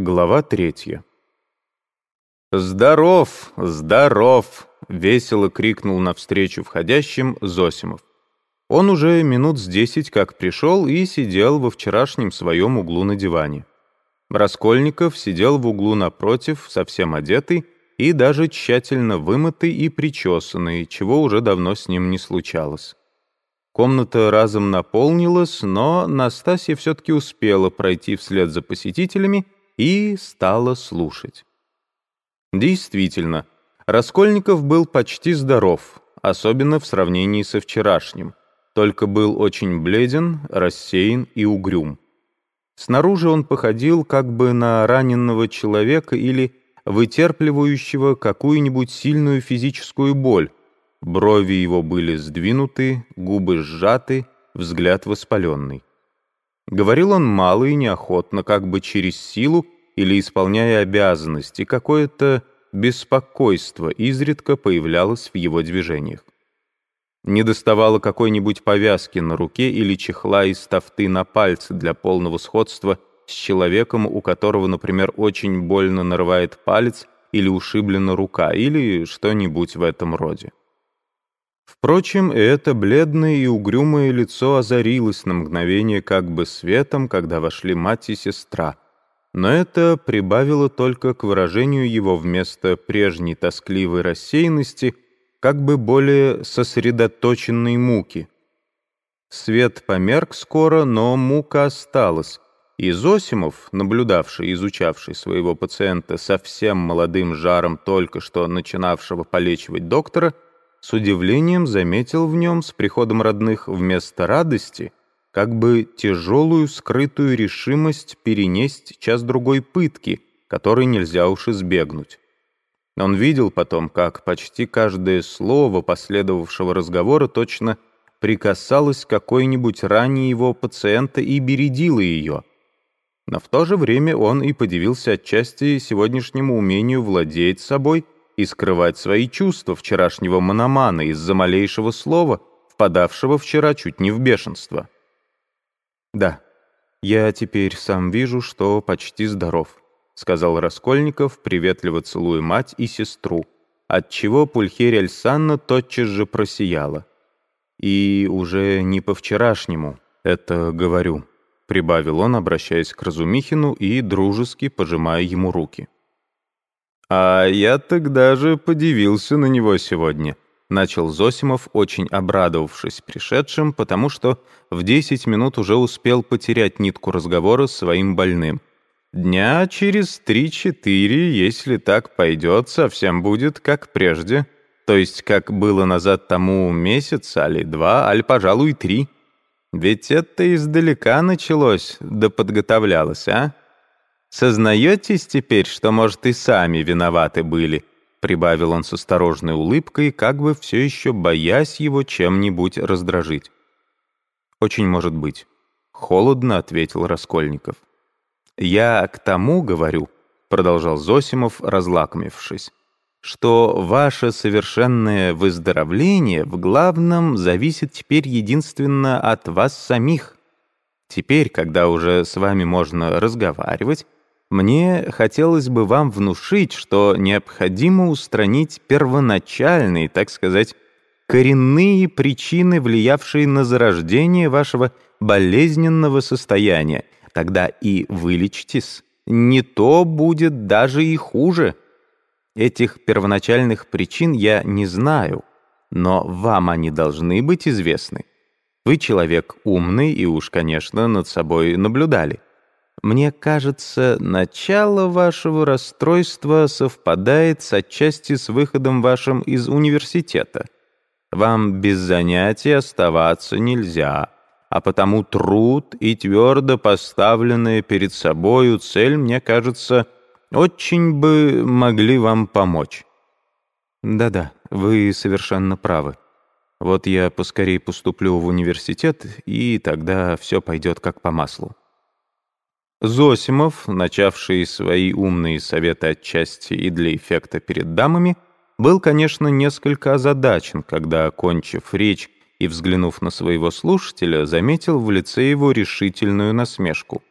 Глава третья. «Здоров, здоров!» — весело крикнул навстречу входящим Зосимов. Он уже минут с десять как пришел и сидел во вчерашнем своем углу на диване. Раскольников сидел в углу напротив, совсем одетый и даже тщательно вымытый и причесанный, чего уже давно с ним не случалось. Комната разом наполнилась, но Настасья все-таки успела пройти вслед за посетителями — и стала слушать. Действительно, Раскольников был почти здоров, особенно в сравнении со вчерашним, только был очень бледен, рассеян и угрюм. Снаружи он походил как бы на раненного человека или вытерпливающего какую-нибудь сильную физическую боль. Брови его были сдвинуты, губы сжаты, взгляд воспаленный. Говорил он мало и неохотно, как бы через силу или исполняя обязанности, какое-то беспокойство изредка появлялось в его движениях. Не доставало какой-нибудь повязки на руке или чехла из тафты на пальце для полного сходства с человеком, у которого, например, очень больно нарывает палец или ушиблена рука, или что-нибудь в этом роде. Впрочем, это бледное и угрюмое лицо озарилось на мгновение как бы светом, когда вошли мать и сестра. Но это прибавило только к выражению его вместо прежней тоскливой рассеянности как бы более сосредоточенной муки. Свет померк скоро, но мука осталась, и Зосимов, наблюдавший и изучавший своего пациента совсем молодым жаром только что начинавшего полечивать доктора, с удивлением заметил в нем с приходом родных вместо радости как бы тяжелую скрытую решимость перенести час-другой пытки, которой нельзя уж избегнуть. Он видел потом, как почти каждое слово последовавшего разговора точно прикасалось к какой-нибудь ране его пациента и бередило ее. Но в то же время он и подивился отчасти сегодняшнему умению владеть собой — и скрывать свои чувства вчерашнего мономана из-за малейшего слова, впадавшего вчера чуть не в бешенство. «Да, я теперь сам вижу, что почти здоров», — сказал Раскольников, приветливо целуя мать и сестру, отчего Пульхерия Альсанна тотчас же просияла. «И уже не по-вчерашнему это говорю», — прибавил он, обращаясь к Разумихину и дружески пожимая ему руки. «А я тогда же подивился на него сегодня», — начал Зосимов, очень обрадовавшись пришедшим, потому что в десять минут уже успел потерять нитку разговора с своим больным. «Дня через три-четыре, если так пойдет, совсем будет как прежде, то есть как было назад тому месяц, али два, али, пожалуй, три. Ведь это издалека началось, да подготовлялось, а?» «Сознаетесь теперь, что, может, и сами виноваты были?» Прибавил он с осторожной улыбкой, как бы все еще боясь его чем-нибудь раздражить. «Очень может быть», — холодно ответил Раскольников. «Я к тому говорю», — продолжал Зосимов, разлакомившись, «что ваше совершенное выздоровление в главном зависит теперь единственно от вас самих. Теперь, когда уже с вами можно разговаривать, мне хотелось бы вам внушить, что необходимо устранить первоначальные, так сказать, коренные причины, влиявшие на зарождение вашего болезненного состояния. Тогда и вылечитесь. Не то будет даже и хуже. Этих первоначальных причин я не знаю, но вам они должны быть известны. Вы человек умный и уж, конечно, над собой наблюдали. Мне кажется, начало вашего расстройства совпадает с отчасти с выходом вашим из университета. Вам без занятий оставаться нельзя, а потому труд и твердо поставленная перед собою цель, мне кажется, очень бы могли вам помочь. Да-да, вы совершенно правы. Вот я поскорей поступлю в университет, и тогда все пойдет как по маслу. Зосимов, начавший свои умные советы отчасти и для эффекта перед дамами, был, конечно, несколько озадачен, когда, окончив речь и взглянув на своего слушателя, заметил в лице его решительную насмешку.